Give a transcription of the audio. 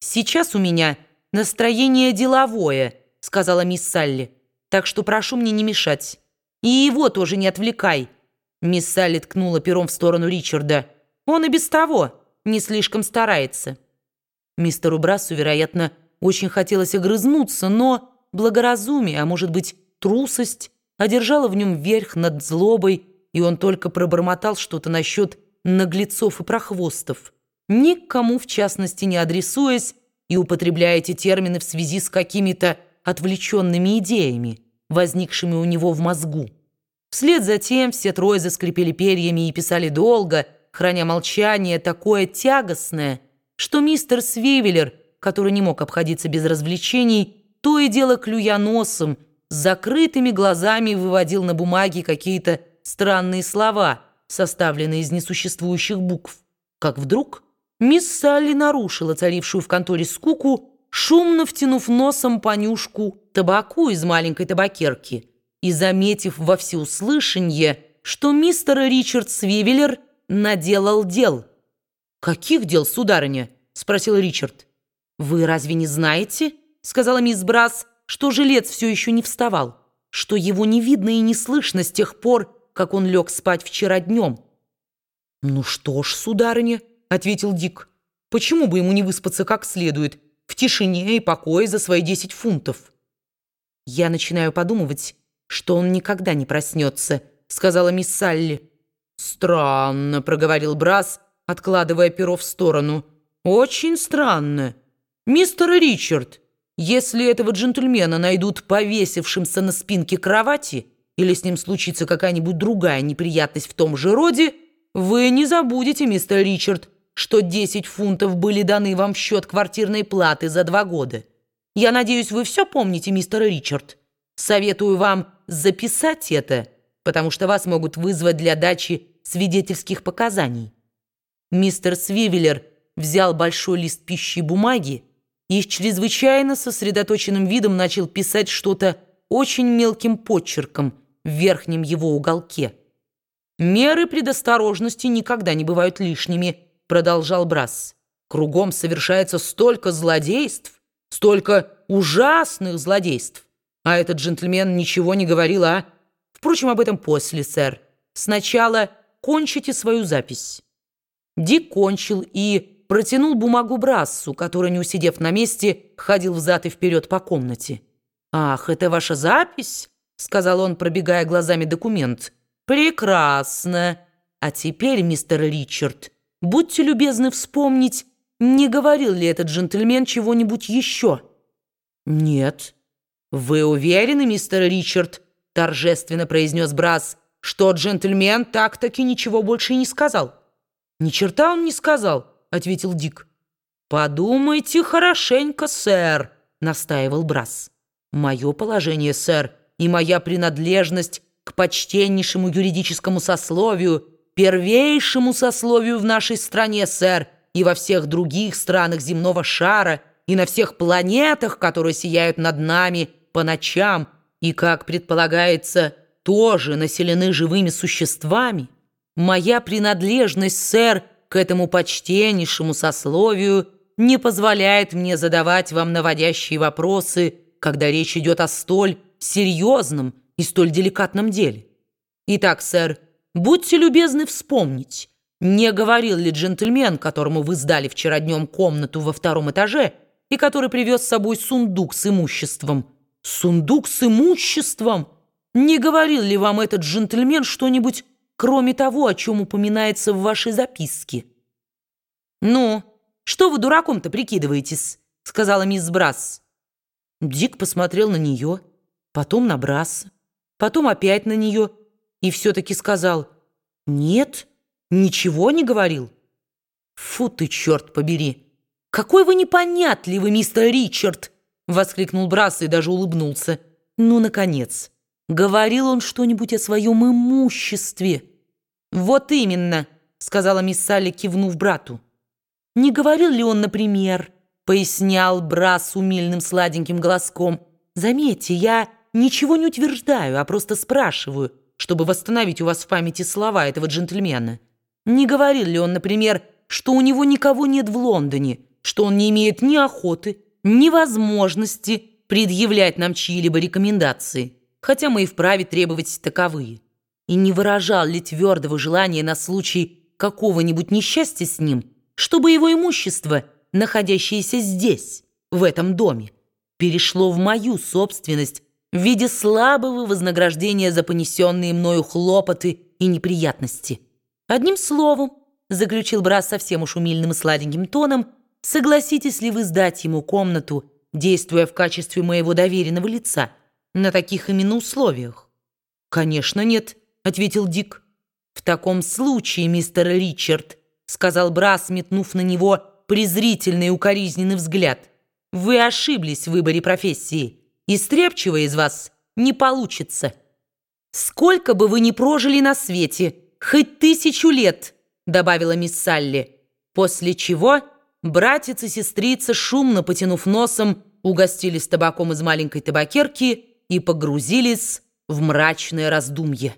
«Сейчас у меня настроение деловое», — сказала мисс Салли. «Так что прошу мне не мешать. И его тоже не отвлекай». Мисс Салли ткнула пером в сторону Ричарда. «Он и без того не слишком старается». Мистеру Брассу, вероятно, очень хотелось огрызнуться, но благоразумие, а может быть трусость, одержала в нем верх над злобой, и он только пробормотал что-то насчет наглецов и прохвостов никому в частности не адресуясь и употребляя эти термины в связи с какими-то отвлеченными идеями, возникшими у него в мозгу. Вслед за тем все трое заскрипели перьями и писали долго, храня молчание такое тягостное, что мистер Свивеллер, который не мог обходиться без развлечений, то и дело клюя носом, с закрытыми глазами выводил на бумаге какие-то странные слова, составленные из несуществующих букв. Как вдруг Мисс Салли нарушила царившую в конторе скуку, шумно втянув носом понюшку табаку из маленькой табакерки и заметив во всеуслышанье, что мистер Ричард Свивеллер наделал дел. «Каких дел, сударыня?» — спросил Ричард. «Вы разве не знаете?» — сказала мисс Брас, что жилец все еще не вставал, что его не видно и не слышно с тех пор, как он лег спать вчера днем. «Ну что ж, сударыня», — ответил Дик. «Почему бы ему не выспаться как следует, в тишине и покое за свои десять фунтов?» «Я начинаю подумывать, что он никогда не проснется», — сказала мисс Салли. «Странно», — проговорил Брас, откладывая перо в сторону. «Очень странно. Мистер Ричард, если этого джентльмена найдут повесившимся на спинке кровати или с ним случится какая-нибудь другая неприятность в том же роде, вы не забудете, мистер Ричард, что 10 фунтов были даны вам в счет квартирной платы за два года. Я надеюсь, вы все помните, мистер Ричард. Советую вам записать это, потому что вас могут вызвать для дачи свидетельских показаний. Мистер Свивеллер взял большой лист пищи и бумаги и с чрезвычайно сосредоточенным видом начал писать что-то очень мелким подчерком в верхнем его уголке. Меры предосторожности никогда не бывают лишними – продолжал Брас. «Кругом совершается столько злодейств, столько ужасных злодейств. А этот джентльмен ничего не говорил, а? Впрочем, об этом после, сэр. Сначала кончите свою запись». Дик кончил и протянул бумагу Брассу, который, не усидев на месте, ходил взад и вперед по комнате. «Ах, это ваша запись?» — сказал он, пробегая глазами документ. «Прекрасно. А теперь, мистер Ричард...» Будьте любезны вспомнить, не говорил ли этот джентльмен чего-нибудь еще?» «Нет». «Вы уверены, мистер Ричард?» торжественно произнес Брас, что джентльмен так-таки ничего больше не сказал. «Ни черта он не сказал», — ответил Дик. «Подумайте хорошенько, сэр», — настаивал Брас. «Мое положение, сэр, и моя принадлежность к почтеннейшему юридическому сословию — первейшему сословию в нашей стране, сэр, и во всех других странах земного шара, и на всех планетах, которые сияют над нами по ночам, и, как предполагается, тоже населены живыми существами, моя принадлежность, сэр, к этому почтеннейшему сословию не позволяет мне задавать вам наводящие вопросы, когда речь идет о столь серьезном и столь деликатном деле. Итак, сэр, Будьте любезны вспомнить, не говорил ли джентльмен, которому вы сдали вчера днем комнату во втором этаже и который привез с собой сундук с имуществом? Сундук с имуществом? Не говорил ли вам этот джентльмен что-нибудь, кроме того, о чем упоминается в вашей записке? «Ну, что вы дураком-то прикидываетесь?» — сказала мисс Брас. Дик посмотрел на нее, потом на Браса, потом опять на нее и все-таки сказал «Нет, ничего не говорил». «Фу ты, черт побери! Какой вы непонятливый, мистер Ричард!» Воскликнул Брас и даже улыбнулся. «Ну, наконец! Говорил он что-нибудь о своем имуществе?» «Вот именно!» — сказала мисс Салли, кивнув брату. «Не говорил ли он, например?» — пояснял Брас умильным сладеньким голоском. «Заметьте, я ничего не утверждаю, а просто спрашиваю» чтобы восстановить у вас в памяти слова этого джентльмена? Не говорил ли он, например, что у него никого нет в Лондоне, что он не имеет ни охоты, ни возможности предъявлять нам чьи-либо рекомендации, хотя мы и вправе требовать таковые. И не выражал ли твердого желания на случай какого-нибудь несчастья с ним, чтобы его имущество, находящееся здесь, в этом доме, перешло в мою собственность в виде слабого вознаграждения за понесенные мною хлопоты и неприятности. Одним словом, заключил Брас совсем уж умильным и сладеньким тоном, согласитесь ли вы сдать ему комнату, действуя в качестве моего доверенного лица, на таких именно условиях? «Конечно нет», — ответил Дик. «В таком случае, мистер Ричард», — сказал Брас, метнув на него презрительный укоризненный взгляд, «вы ошиблись в выборе профессии, и стряпчиво из вас не получится. Сколько бы вы ни прожили на свете, хоть тысячу лет», — добавила мисс Салли, после чего братец и сестрица, шумно потянув носом, угостились табаком из маленькой табакерки и погрузились в мрачное раздумье.